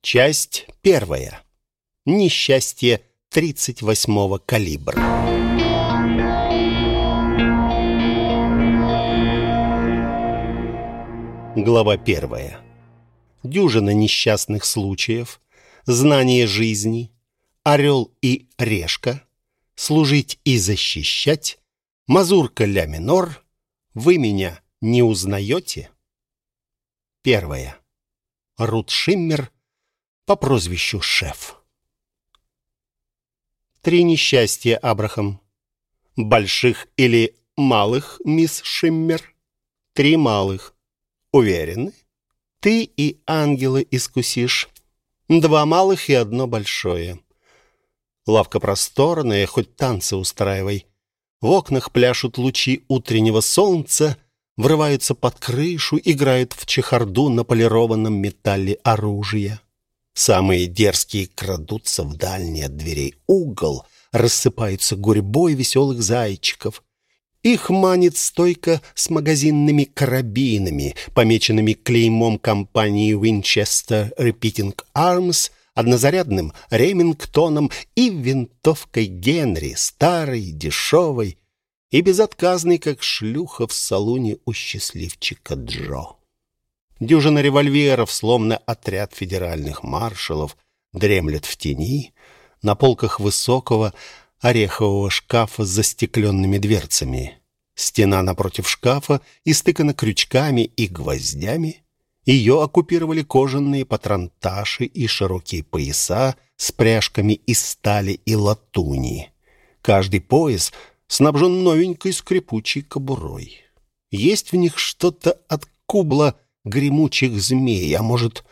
Часть первая. Несчастье 38-го калибра. Глава первая. Дюжина несчастных случаев, знание жизни, орел и решка, служить и защищать, мазурка ля минор, вы меня не узнаете? Первое. Рут Шиммер по прозвищу Шеф. Три несчастья, Абрахам. Больших или малых, мисс Шиммер? Три малых. Уверены? Ты и ангелы искусишь. Два малых и одно большое. Лавка просторная, хоть танцы устраивай. В окнах пляшут лучи утреннего солнца, врываются под крышу, играют в чехарду на полированном металле оружия. Самые дерзкие крадутся в дальний от дверей угол, рассыпаются гурьбой веселых зайчиков. Их манит стойка с магазинными карабинами, помеченными клеймом компании Winchester Repeating Arms — однозарядным Ремингтоном и винтовкой Генри, старой, дешевой и безотказной, как шлюха в салоне у счастливчика Джо. Дюжина револьверов, словно отряд федеральных маршалов, дремлет в тени, на полках высокого орехового шкафа с застекленными дверцами. Стена напротив шкафа истыкана крючками и гвоздями. Ее оккупировали кожаные патронташи и широкие пояса с пряжками из стали и латуни. Каждый пояс снабжен новенькой скрипучей кобурой. Есть в них что-то от кубла гремучих змей, а может,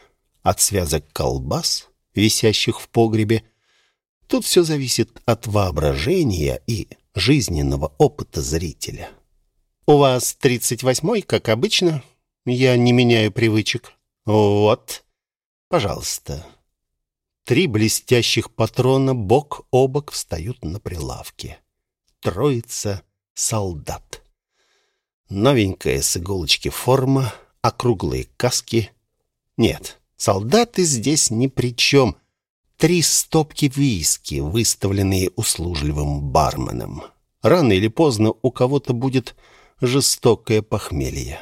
от связок колбас, висящих в погребе. Тут все зависит от воображения и жизненного опыта зрителя. «У вас тридцать восьмой, как обычно?» Я не меняю привычек. Вот. Пожалуйста. Три блестящих патрона бок о бок встают на прилавке. Троица солдат. Новенькая с иголочки форма, округлые каски. Нет, солдаты здесь ни при чем. Три стопки виски, выставленные услужливым барменом. Рано или поздно у кого-то будет жестокое похмелье.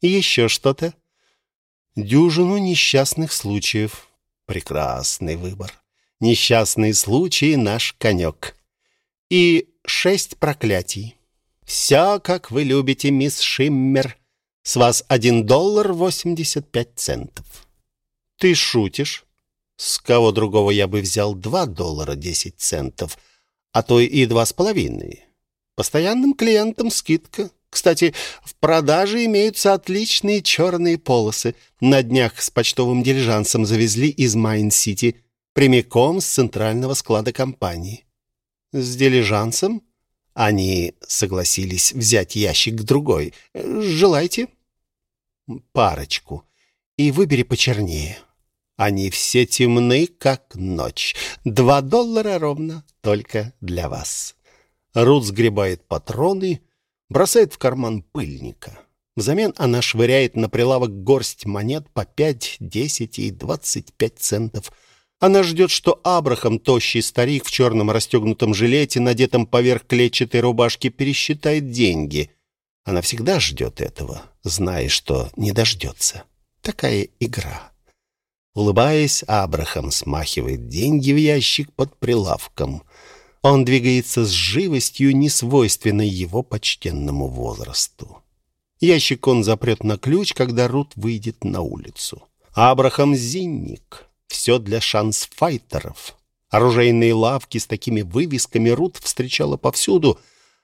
Еще что-то? Дюжину несчастных случаев. Прекрасный выбор. Несчастные случаи — наш конек. И шесть проклятий. Все, как вы любите, мисс Шиммер. С вас один доллар восемьдесят пять центов. Ты шутишь? С кого другого я бы взял два доллара десять центов, а то и два с половиной. Постоянным клиентам скидка кстати, в продаже имеются отличные черные полосы. На днях с почтовым дилижансом завезли из Майн-Сити, прямиком с центрального склада компании. С дилижансом? Они согласились взять ящик другой. Желаете? Парочку. И выбери почернее. Они все темны, как ночь. Два доллара ровно, только для вас. Рут сгребает патроны бросает в карман пыльника. Взамен она швыряет на прилавок горсть монет по 5, 10 и 25 центов. Она ждет, что Абрахам, тощий старик в черном расстегнутом жилете, надетом поверх клетчатой рубашки, пересчитает деньги. Она всегда ждет этого, зная, что не дождется. Такая игра. Улыбаясь, Абрахам смахивает деньги в ящик под прилавком. Он двигается с живостью, несвойственной его почтенному возрасту. Ящик он запрет на ключ, когда Рут выйдет на улицу. Абрахам Зинник. Все для шансфайтеров. Оружейные лавки с такими вывесками Рут встречала повсюду,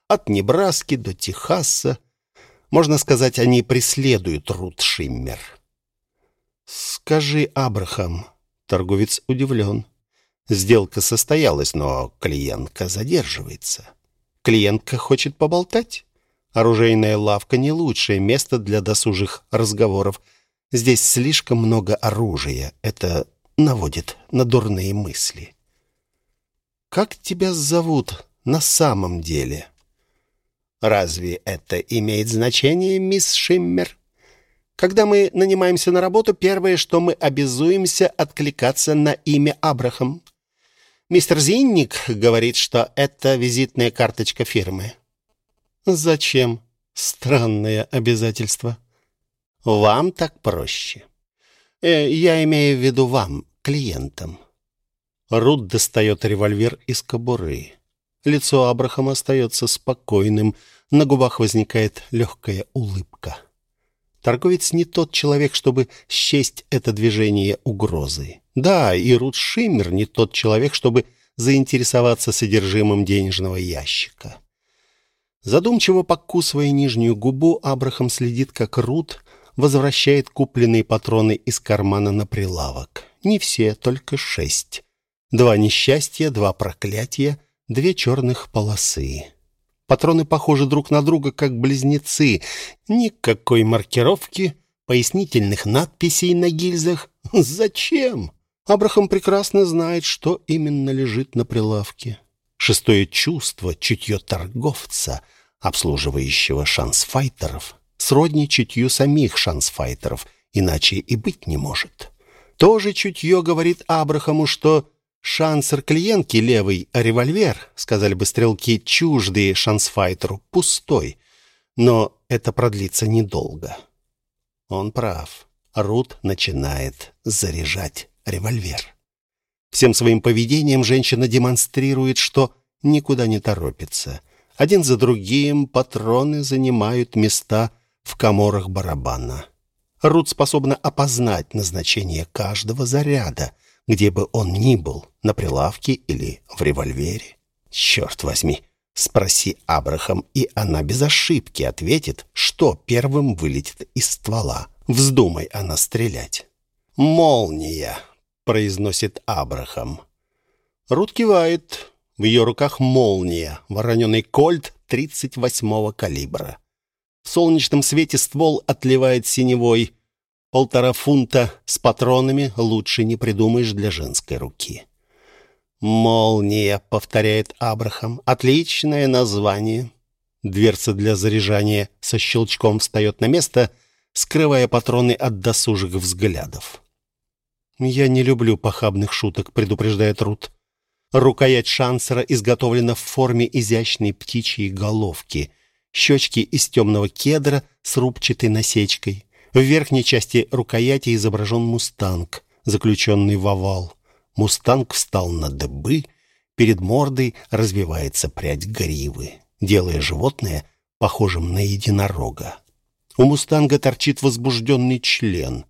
от Небраски до Техаса. Можно сказать, они преследуют Рут Шиммер. «Скажи, Абрахам», — торговец удивлен, Сделка состоялась, но клиентка задерживается. Клиентка хочет поболтать. Оружейная лавка не лучшее место для досужих разговоров. Здесь слишком много оружия. Это наводит на дурные мысли. Как тебя зовут на самом деле? Разве это имеет значение, мисс Шиммер? Когда мы нанимаемся на работу, первое, что мы обязуемся откликаться на имя Абрахам. Мистер Зинник говорит, что это визитная карточка фирмы. Зачем? Странное обязательство. Вам так проще. Э, я имею в виду вам, клиентам. Рут достает револьвер из кобуры. Лицо Абрахама остается спокойным, на губах возникает легкая улыбка. Торговец не тот человек, чтобы счесть это движение угрозой. Да, и Рут Шиммер не тот человек, чтобы заинтересоваться содержимым денежного ящика. Задумчиво покусывая нижнюю губу, Абрахам следит, как Рут возвращает купленные патроны из кармана на прилавок. Не все, только шесть. Два несчастья, два проклятия, две черных полосы. Патроны похожи друг на друга, как близнецы. Никакой маркировки, пояснительных надписей на гильзах. Зачем? Абрахам прекрасно знает, что именно лежит на прилавке. Шестое чувство, чутье торговца, обслуживающего шансфайтеров, сродни чутью самих шансфайтеров, иначе и быть не может. Тоже чутье говорит Абрахаму, что Шансер клиентки левый, а револьвер, сказали бы стрелки, чуждые шансфайтеру, пустой. Но это продлится недолго. Он прав. Рут начинает заряжать револьвер. Всем своим поведением женщина демонстрирует, что никуда не торопится. Один за другим патроны занимают места в коморах барабана. Рут способна опознать назначение каждого заряда — где бы он ни был, на прилавке или в револьвере. Черт возьми, спроси Абрахам, и она без ошибки ответит, что первым вылетит из ствола. Вздумай она стрелять. «Молния», — произносит Абрахам. Рут кивает. В ее руках молния, вороненый кольт 38-го калибра. В солнечном свете ствол отливает синевой. Полтора фунта с патронами лучше не придумаешь для женской руки. «Молния», — повторяет Абрахам. «Отличное название». Дверца для заряжания со щелчком встает на место, скрывая патроны от досужих взглядов. «Я не люблю похабных шуток», — предупреждает Рут. Рукоять шансера изготовлена в форме изящной птичьей головки. Щечки из темного кедра с рубчатой насечкой. В верхней части рукояти изображен мустанг, заключенный в овал. Мустанг встал на дыбы, перед мордой развивается прядь гривы, делая животное похожим на единорога. У мустанга торчит возбужденный член.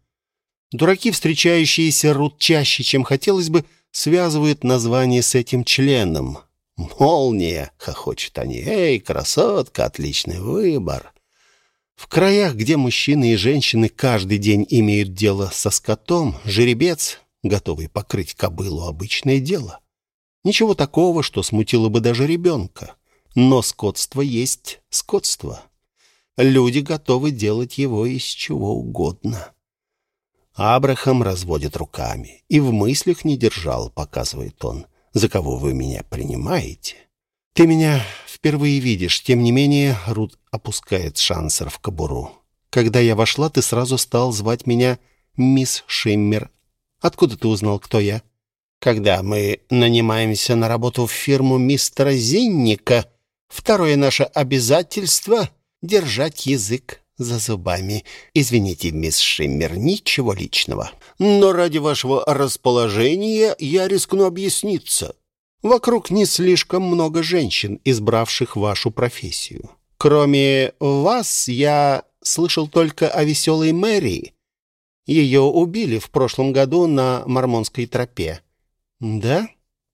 Дураки, встречающиеся рут чаще, чем хотелось бы, связывают название с этим членом. «Молния!» — хохочут они. «Эй, красотка, отличный выбор!» В краях, где мужчины и женщины каждый день имеют дело со скотом, жеребец, готовый покрыть кобылу, обычное дело. Ничего такого, что смутило бы даже ребенка. Но скотство есть скотство. Люди готовы делать его из чего угодно. Абрахам разводит руками. И в мыслях не держал, показывает он. За кого вы меня принимаете? Ты меня впервые видишь. Тем не менее, Рут опускает шансер в кобуру. Когда я вошла, ты сразу стал звать меня мисс Шиммер. Откуда ты узнал, кто я? Когда мы нанимаемся на работу в фирму мистера Зинника, второе наше обязательство — держать язык за зубами. Извините, мисс Шиммер, ничего личного. Но ради вашего расположения я рискну объясниться. Вокруг не слишком много женщин, избравших вашу профессию. Кроме вас, я слышал только о веселой Мэри. Ее убили в прошлом году на Мормонской тропе. Да?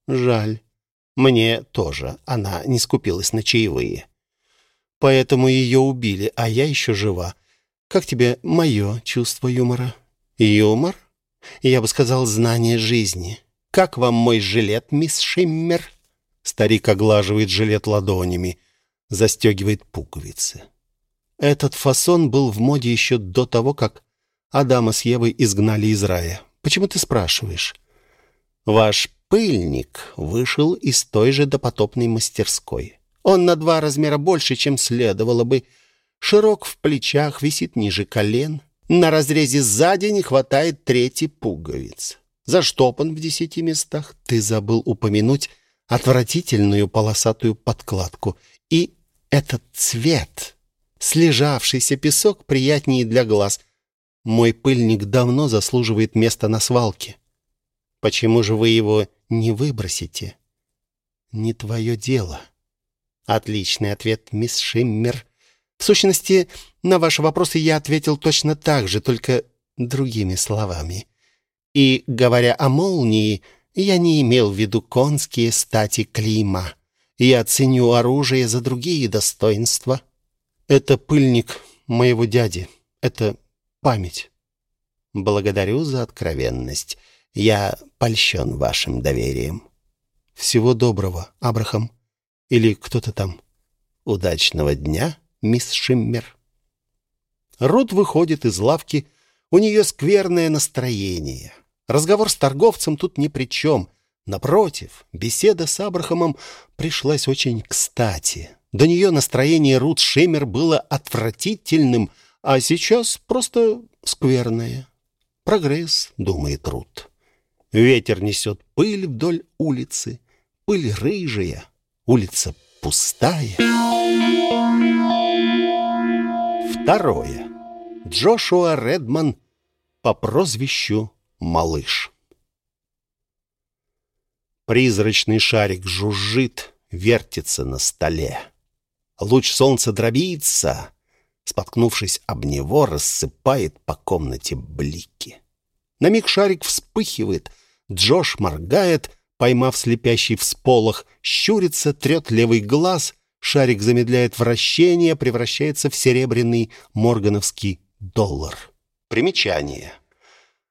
Жаль. Мне тоже. Она не скупилась на чаевые. Поэтому ее убили, а я еще жива. Как тебе мое чувство юмора? Юмор? Я бы сказал, знание жизни. «Как вам мой жилет, мисс Шиммер?» Старик оглаживает жилет ладонями, застегивает пуговицы. Этот фасон был в моде еще до того, как Адама с Евой изгнали из рая. Почему ты спрашиваешь? Ваш пыльник вышел из той же допотопной мастерской. Он на два размера больше, чем следовало бы. Широк в плечах, висит ниже колен. На разрезе сзади не хватает третьей пуговицы. Заштопан в десяти местах. Ты забыл упомянуть отвратительную полосатую подкладку. И этот цвет. Слежавшийся песок приятнее для глаз. Мой пыльник давно заслуживает места на свалке. Почему же вы его не выбросите? Не твое дело. Отличный ответ, мисс Шиммер. В сущности, на ваши вопросы я ответил точно так же, только другими словами. И, говоря о молнии, я не имел в виду конские стати Клима. Я ценю оружие за другие достоинства. Это пыльник моего дяди. Это память. Благодарю за откровенность. Я польщен вашим доверием. Всего доброго, Абрахам. Или кто-то там. Удачного дня, мисс Шиммер. Рут выходит из лавки. У нее скверное настроение. Разговор с торговцем тут ни при чем. Напротив, беседа с Абрахамом пришлась очень кстати. До нее настроение Рут Шиммер было отвратительным, а сейчас просто скверное. Прогресс, думает Рут. Ветер несет пыль вдоль улицы. Пыль рыжая, улица пустая. Второе. Джошуа Редман по прозвищу Малыш. Призрачный шарик жужжит, вертится на столе. Луч солнца дробится, споткнувшись об него, рассыпает по комнате блики. На миг шарик вспыхивает, Джош моргает, поймав слепящий всполох, щурится, трет левый глаз, шарик замедляет вращение, превращается в серебряный моргановский доллар. Примечание.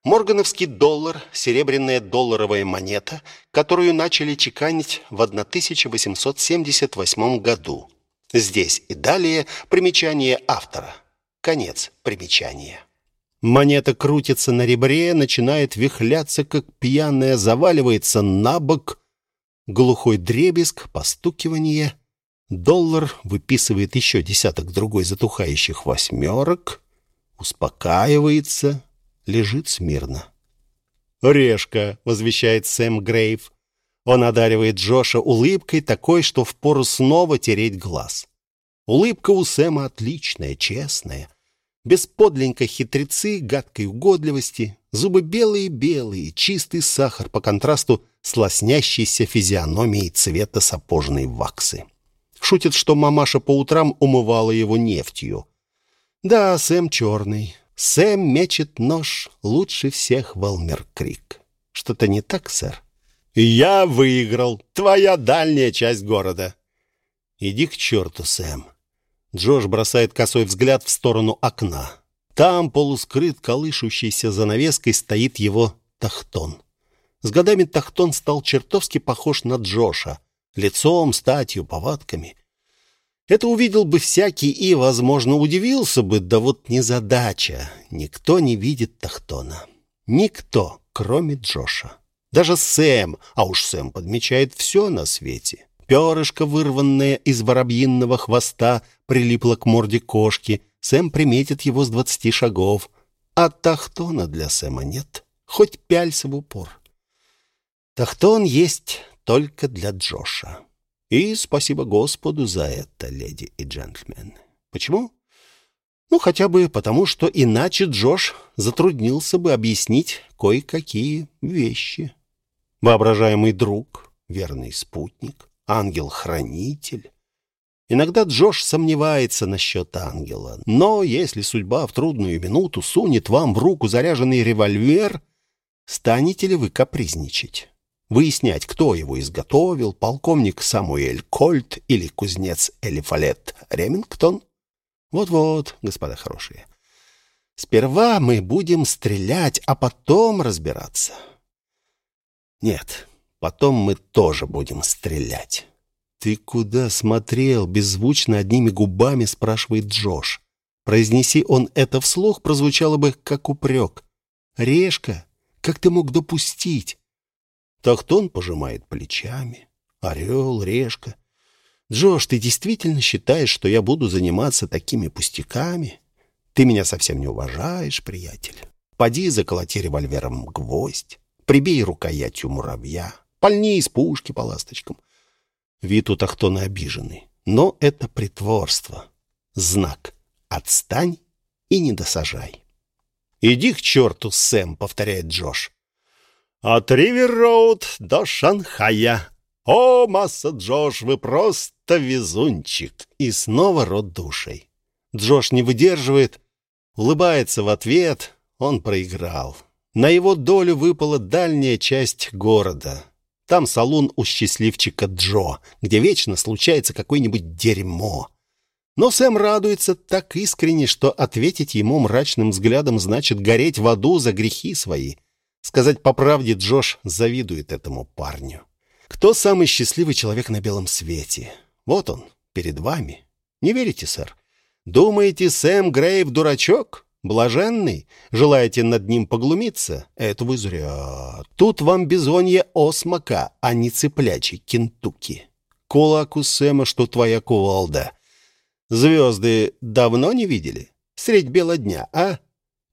Моргановский доллар – серебряная долларовая монета, которую начали чеканить в 1878 году. Здесь и далее примечание автора. Конец примечания. Монета крутится на ребре, начинает вихляться, как пьяная, заваливается на бок. Глухой дребезг, постукивание. Доллар выписывает еще десяток другой затухающих восьмерок. Успокаивается, лежит смирно. «Решка», — возвещает Сэм Грейв. Он одаривает Джоша улыбкой такой, что впору снова тереть глаз. Улыбка у Сэма отличная, честная — без подленькой хитрецы, гадкой угодливости, зубы белые-белые, чистый сахар по контрасту с лоснящейся физиономией цвета сапожной ваксы. Шутит, что мамаша по утрам умывала его нефтью. Да, Сэм черный. Сэм мечет нож лучше всех Волмер-Крик. Что-то не так, сэр? Я выиграл. Твоя дальняя часть города. Иди к черту, Сэм. Джош бросает косой взгляд в сторону окна. Там, полускрыт колышущейся занавеской, стоит его Тахтон. С годами Тахтон стал чертовски похож на Джоша. Лицом, статью, повадками. Это увидел бы всякий и, возможно, удивился бы, да вот незадача. Никто не видит Тахтона. Никто, кроме Джоша. Даже Сэм, а уж Сэм подмечает все на свете. Перышко, вырванное из воробьинного хвоста, прилипло к морде кошки. Сэм приметит его с двадцати шагов. А тахтона для Сэма нет. Хоть пялься в упор. Тахтон есть только для Джоша. И спасибо Господу за это, леди и джентльмены. Почему? Ну, хотя бы потому, что иначе Джош затруднился бы объяснить кое-какие вещи. Воображаемый друг, верный спутник, ангел-хранитель. Иногда Джош сомневается насчет ангела, но если судьба в трудную минуту сунет вам в руку заряженный револьвер, станете ли вы капризничать? Выяснять, кто его изготовил, полковник Самуэль Кольт или кузнец Элифалет Ремингтон? Вот-вот, господа хорошие. Сперва мы будем стрелять, а потом разбираться. Нет, Потом мы тоже будем стрелять. «Ты куда смотрел?» — беззвучно одними губами спрашивает Джош. Произнеси он это вслух, прозвучало бы как упрек. «Решка, как ты мог допустить?» Тахтон пожимает плечами. «Орел, решка. Джош, ты действительно считаешь, что я буду заниматься такими пустяками? Ты меня совсем не уважаешь, приятель. Поди заколоти револьвером гвоздь, прибей рукоятью муравья, пальни из пушки по ласточкам. Вид у Тахтона обиженный. Но это притворство. Знак «Отстань и не досажай». «Иди к черту, Сэм», — повторяет Джош. «От Ривер-Роуд до Шанхая. О, масса Джош, вы просто везунчик!» И снова рот душей. Джош не выдерживает, улыбается в ответ. Он проиграл. На его долю выпала дальняя часть города. Там салон у счастливчика Джо, где вечно случается какое-нибудь дерьмо. Но Сэм радуется так искренне, что ответить ему мрачным взглядом значит гореть в аду за грехи свои. Сказать по правде, Джош завидует этому парню. Кто самый счастливый человек на белом свете? Вот он, перед вами. Не верите, сэр? Думаете, Сэм Грейв дурачок? Блаженный? Желаете над ним поглумиться? Это вы зря. Тут вам бизонье осмака, а не цыплячий Кентукки. Кулак у Сэма, что твоя кувалда. Звезды давно не видели? Средь бела дня, а?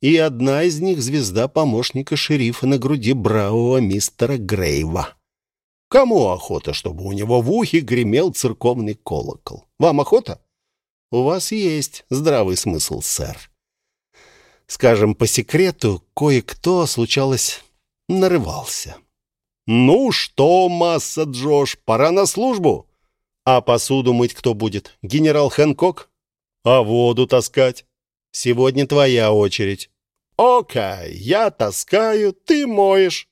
И одна из них — звезда помощника шерифа на груди бравого мистера Грейва. Кому охота, чтобы у него в ухе гремел церковный колокол? Вам охота? У вас есть здравый смысл, сэр. Скажем по секрету, кое-кто, случалось, нарывался. «Ну что, масса Джош, пора на службу!» А посуду мыть кто будет? Генерал Хэнкок? А воду таскать? Сегодня твоя очередь. Окей, я таскаю, ты моешь.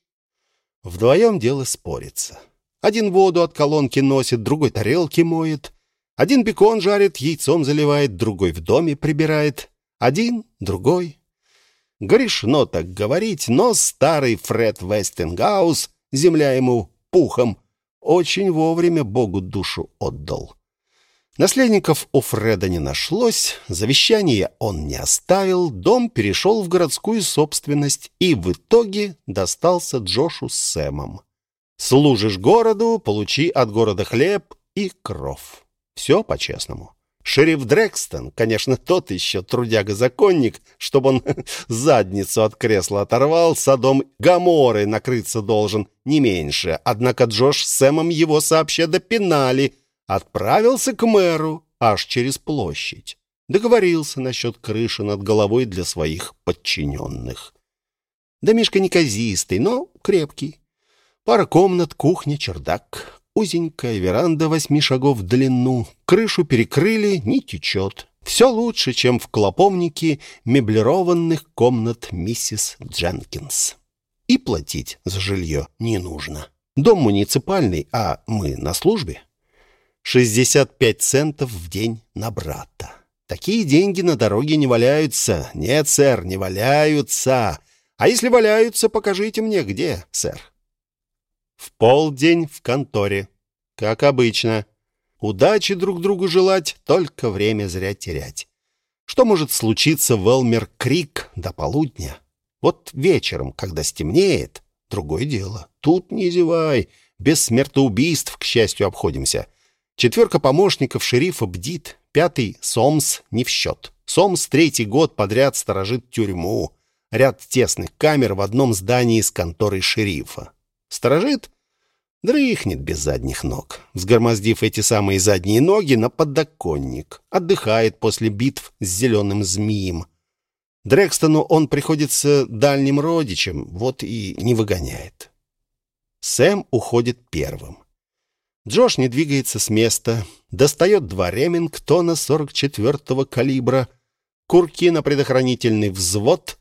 Вдвоем дело спорится. Один воду от колонки носит, другой тарелки моет. Один бекон жарит, яйцом заливает, другой в доме прибирает. Один, другой. Грешно так говорить, но старый Фред Вестингаус, земля ему пухом, очень вовремя Богу душу отдал. Наследников у Фреда не нашлось, завещание он не оставил, дом перешел в городскую собственность и в итоге достался Джошу с Сэмом. Служишь городу, получи от города хлеб и кров. Все по-честному. Шериф Дрекстон, конечно, тот еще трудяга-законник, чтобы он задницу от кресла оторвал, садом Гаморы накрыться должен не меньше. Однако Джош с Сэмом его сообща допинали. Отправился к мэру аж через площадь. Договорился насчет крыши над головой для своих подчиненных. Домишко неказистый, но крепкий. Пара комнат, кухня, чердак. Узенькая веранда восьми шагов в длину. Крышу перекрыли, не течет. Все лучше, чем в клоповнике меблированных комнат миссис Дженкинс. И платить за жилье не нужно. Дом муниципальный, а мы на службе. 65 центов в день на брата. Такие деньги на дороге не валяются. Нет, сэр, не валяются. А если валяются, покажите мне, где, сэр. В полдень в конторе. Как обычно. Удачи друг другу желать, только время зря терять. Что может случиться в Элмер-Крик до полудня? Вот вечером, когда стемнеет, другое дело. Тут не зевай. Без смертоубийств, к счастью, обходимся. Четверка помощников шерифа бдит. Пятый — Сомс не в счет. Сомс третий год подряд сторожит тюрьму. Ряд тесных камер в одном здании с конторой шерифа. Сторожит? Дрыхнет без задних ног, взгромоздив эти самые задние ноги на подоконник. Отдыхает после битв с зеленым змеем. Дрекстону он приходится дальним родичем, вот и не выгоняет. Сэм уходит первым. Джош не двигается с места, достает два Ремингтона 44-го калибра, курки на предохранительный взвод,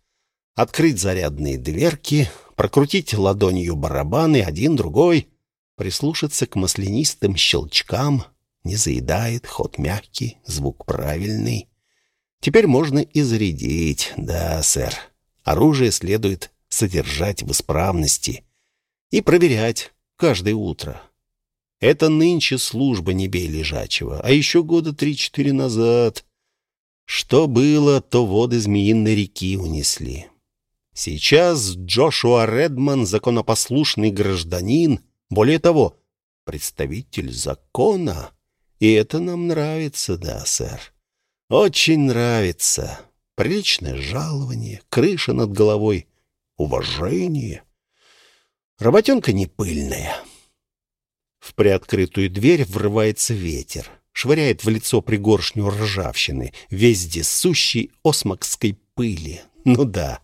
открыть зарядные дверки, прокрутить ладонью барабаны, один, другой, прислушаться к маслянистым щелчкам, не заедает, ход мягкий, звук правильный. Теперь можно и зарядить, да, сэр. Оружие следует содержать в исправности и проверять каждое утро. Это нынче служба не бей лежачего, а еще года три-четыре назад. Что было, то воды Змеиной реки унесли. Сейчас Джошуа Редман, законопослушный гражданин, более того, представитель закона. И это нам нравится, да, сэр. Очень нравится. Приличное жалование, крыша над головой, уважение. Работенка не пыльная. В приоткрытую дверь врывается ветер, швыряет в лицо пригоршню ржавчины, вездесущей осмокской пыли. Ну да,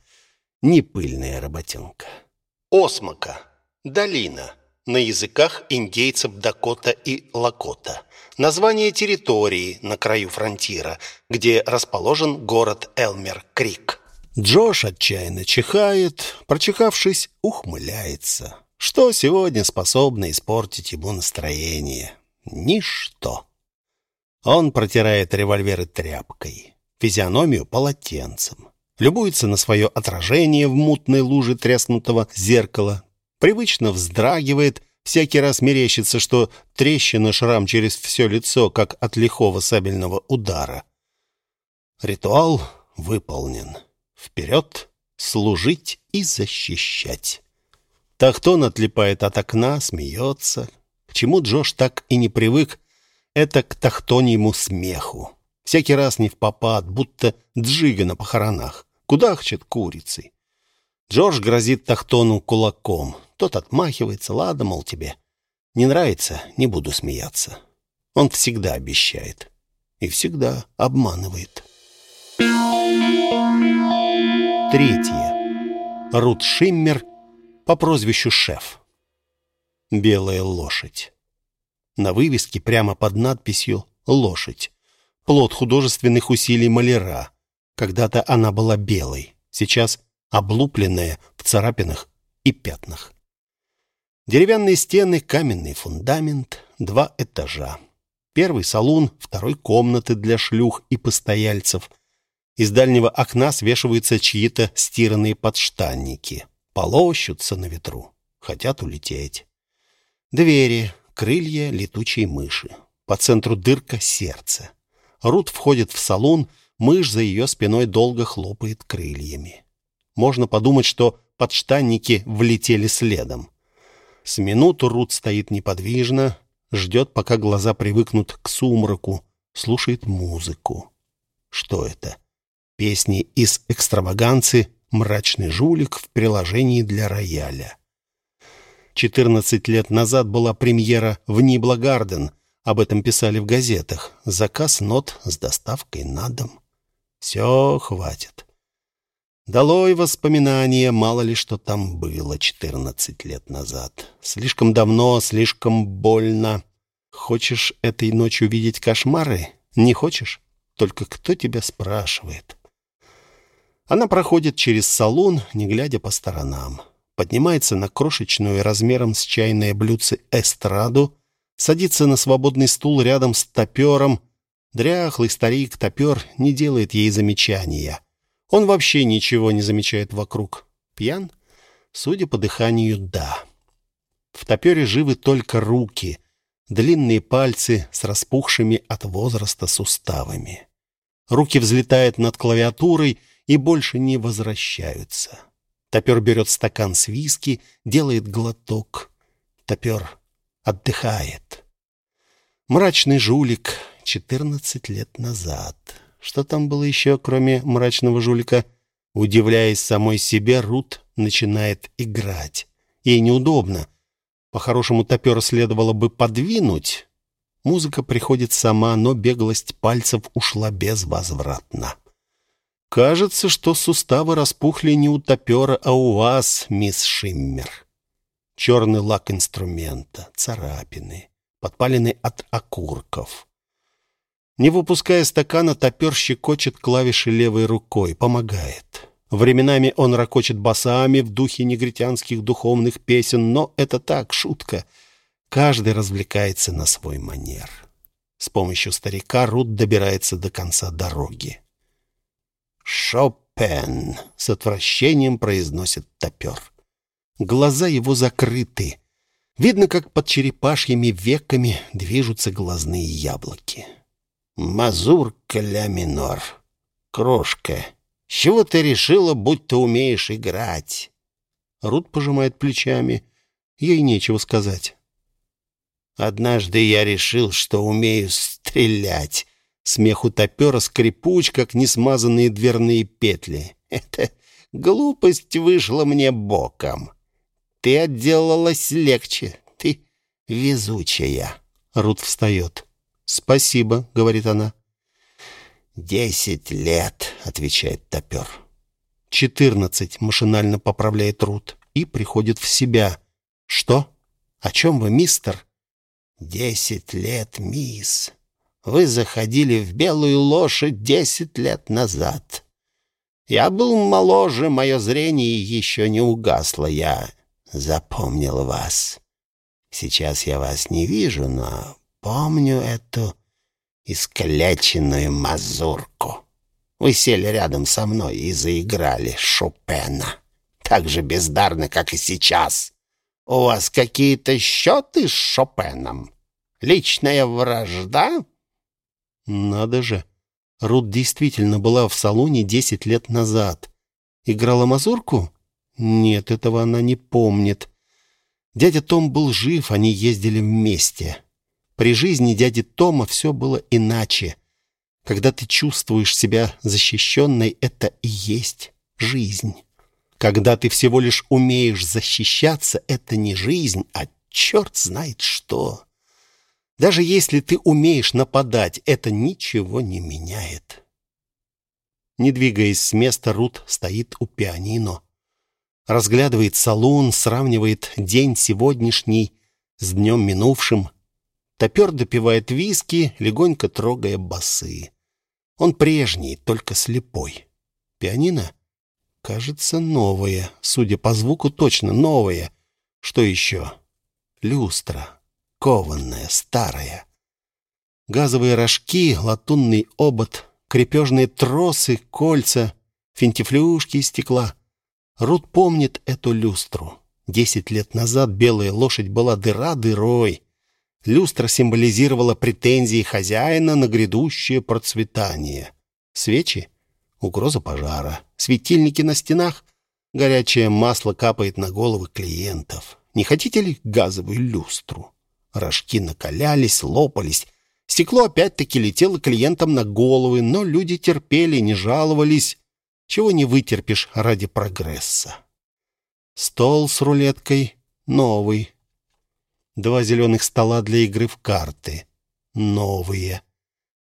не пыльная работенка. Осмока. Долина. На языках индейцев Дакота и Лакота. Название территории на краю фронтира, где расположен город Элмер-Крик. Джош отчаянно чихает, прочихавшись, ухмыляется. Что сегодня способно испортить ему настроение? Ничто. Он протирает револьверы тряпкой, физиономию полотенцем, любуется на свое отражение в мутной луже тряснутого зеркала, привычно вздрагивает, всякий раз мерещится, что трещина шрам через все лицо, как от лихого сабельного удара. Ритуал выполнен. Вперед, служить и защищать. Тахтон отлипает от окна, смеется. К чему Джош так и не привык, это к тахтоньему смеху. Всякий раз не в попад, будто джига на похоронах. Кудахчет курицей. Джордж грозит Тахтону кулаком. Тот отмахивается. Ладно, мол, тебе. Не нравится, не буду смеяться. Он всегда обещает. И всегда обманывает. Третье. Рут Шиммер по прозвищу Шеф. Белая лошадь. На вывеске прямо под надписью «Лошадь». Плод художественных усилий маляра. Когда-то она была белой, сейчас облупленная в царапинах и пятнах. Деревянные стены, каменный фундамент, два этажа. Первый салон, второй комнаты для шлюх и постояльцев, из дальнего окна свешиваются чьи-то стиранные подштанники. Полощутся на ветру. Хотят улететь. Двери, крылья летучей мыши. По центру дырка сердце. Рут входит в салон, мышь за ее спиной долго хлопает крыльями. Можно подумать, что подштанники влетели следом. С минуту Рут стоит неподвижно, ждет, пока глаза привыкнут к сумраку, слушает музыку. Что это? Песни из экстраваганцы «Мрачный жулик» в приложении для рояля. 14 лет назад была премьера в Ниблагарден. Об этом писали в газетах. Заказ нот с доставкой на дом. Все, хватит. Долой воспоминания, мало ли что там было 14 лет назад. Слишком давно, слишком больно. Хочешь этой ночью видеть кошмары? Не хочешь? Только кто тебя спрашивает? Она проходит через салон, не глядя по сторонам. Поднимается на крошечную размером с чайное блюдце эстраду, садится на свободный стул рядом с топером. Дряхлый старик-топер не делает ей замечания. Он вообще ничего не замечает вокруг. Пьян? Судя по дыханию, да. В топере живы только руки, длинные пальцы с распухшими от возраста суставами. Руки взлетают над клавиатурой — и больше не возвращаются. Топер берет стакан с виски, делает глоток. Топер отдыхает. Мрачный жулик 14 лет назад. Что там было еще, кроме мрачного жулика? Удивляясь самой себе, Рут начинает играть. Ей неудобно. По-хорошему топер следовало бы подвинуть. Музыка приходит сама, но беглость пальцев ушла безвозвратно. Кажется, что суставы распухли не у топера, а у вас, мисс Шиммер. Черный лак инструмента, царапины, подпалены от окурков. Не выпуская стакана, топер щекочет клавиши левой рукой, помогает. Временами он ракочет басами в духе негритянских духовных песен, но это так, шутка. Каждый развлекается на свой манер. С помощью старика Рут добирается до конца дороги. «Шопен!» — с отвращением произносит топер. Глаза его закрыты. Видно, как под черепашьими веками движутся глазные яблоки. «Мазурка ля минор. Крошка, чего ты решила, будь ты умеешь играть?» Рут пожимает плечами. Ей нечего сказать. «Однажды я решил, что умею стрелять», — Смех у топера скрипуч, как несмазанные дверные петли. Это глупость вышла мне боком. Ты отделалась легче. Ты везучая. Рут встает. «Спасибо», — говорит она. «Десять лет», — отвечает топер. «Четырнадцать», — машинально поправляет Рут и приходит в себя. «Что? О чем вы, мистер?» «Десять лет, мисс. Вы заходили в белую лошадь десять лет назад. Я был моложе, мое зрение еще не угасло. Я запомнил вас. Сейчас я вас не вижу, но помню эту искалеченную мазурку. Вы сели рядом со мной и заиграли Шопена. Так же бездарно, как и сейчас. У вас какие-то счеты с Шопеном? Личная вражда?» Надо же. Рут действительно была в салоне десять лет назад. Играла мазурку? Нет, этого она не помнит. Дядя Том был жив, они ездили вместе. При жизни дяди Тома все было иначе. Когда ты чувствуешь себя защищенной, это и есть жизнь. Когда ты всего лишь умеешь защищаться, это не жизнь, а черт знает что. Даже если ты умеешь нападать, это ничего не меняет. Не двигаясь с места, Рут стоит у пианино. Разглядывает салон, сравнивает день сегодняшний с днем минувшим. Топер допивает виски, легонько трогая басы. Он прежний, только слепой. Пианино? Кажется, новое. Судя по звуку, точно новое. Что еще? Люстра кованная, старая. Газовые рожки, латунный обод, крепежные тросы, кольца, финтифлюшки из стекла. Рут помнит эту люстру. Десять лет назад белая лошадь была дыра дырой. Люстра символизировала претензии хозяина на грядущее процветание. Свечи — угроза пожара. Светильники на стенах — горячее масло капает на головы клиентов. Не хотите ли газовую люстру? Рожки накалялись, лопались. Стекло опять-таки летело клиентам на головы, но люди терпели, не жаловались. Чего не вытерпишь ради прогресса. Стол с рулеткой новый. Два зеленых стола для игры в карты. Новые.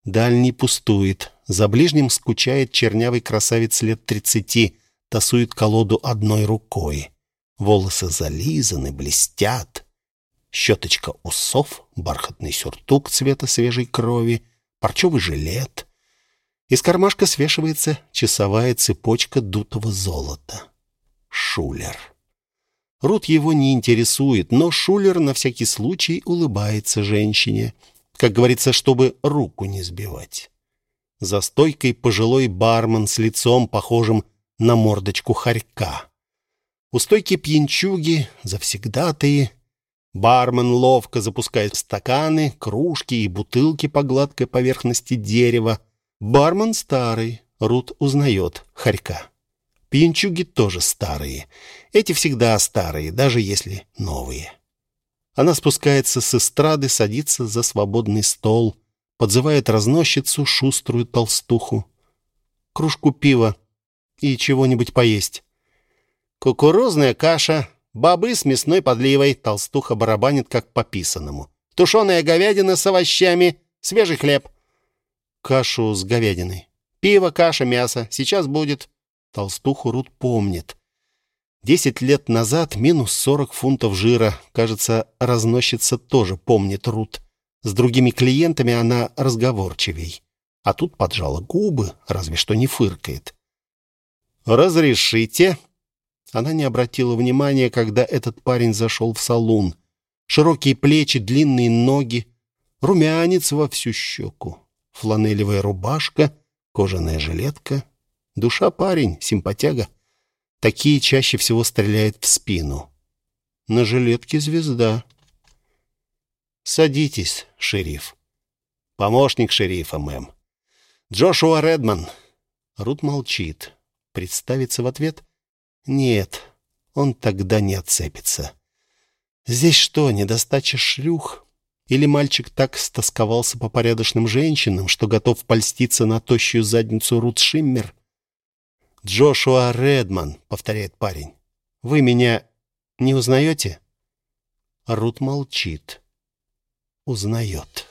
Дальний пустует. За ближним скучает чернявый красавец лет тридцати, тасует колоду одной рукой. Волосы зализаны, блестят щеточка усов, бархатный сюртук цвета свежей крови, парчевый жилет. Из кармашка свешивается часовая цепочка дутого золота. Шулер. Рут его не интересует, но Шулер на всякий случай улыбается женщине, как говорится, чтобы руку не сбивать. За стойкой пожилой бармен с лицом, похожим на мордочку хорька. У стойки пьянчуги, завсегдатые, Бармен ловко запускает стаканы, кружки и бутылки по гладкой поверхности дерева. Бармен старый, Рут узнает хорька. Пьянчуги тоже старые. Эти всегда старые, даже если новые. Она спускается с эстрады, садится за свободный стол, подзывает разносчицу, шуструю толстуху. Кружку пива и чего-нибудь поесть. Кукурузная каша, Бобы с мясной подливой, толстуха барабанит как по писанному. Тушеная говядина с овощами, свежий хлеб. Кашу с говядиной. Пиво, каша, мясо. Сейчас будет. Толстуху Рут помнит. Десять лет назад минус сорок фунтов жира. Кажется, разносчица тоже помнит Рут. С другими клиентами она разговорчивей. А тут поджала губы, разве что не фыркает. «Разрешите?» Она не обратила внимания, когда этот парень зашел в салон. Широкие плечи, длинные ноги, румянец во всю щеку, фланелевая рубашка, кожаная жилетка. Душа парень, симпатяга. Такие чаще всего стреляют в спину. На жилетке звезда. «Садитесь, шериф». «Помощник шерифа, мэм». «Джошуа Редман». Рут молчит. Представиться в ответ — нет, он тогда не отцепится. Здесь что, недостача шлюх? Или мальчик так стосковался по порядочным женщинам, что готов польститься на тощую задницу Рут Шиммер? «Джошуа Редман», — повторяет парень. «Вы меня не узнаете?» Рут молчит. Узнает.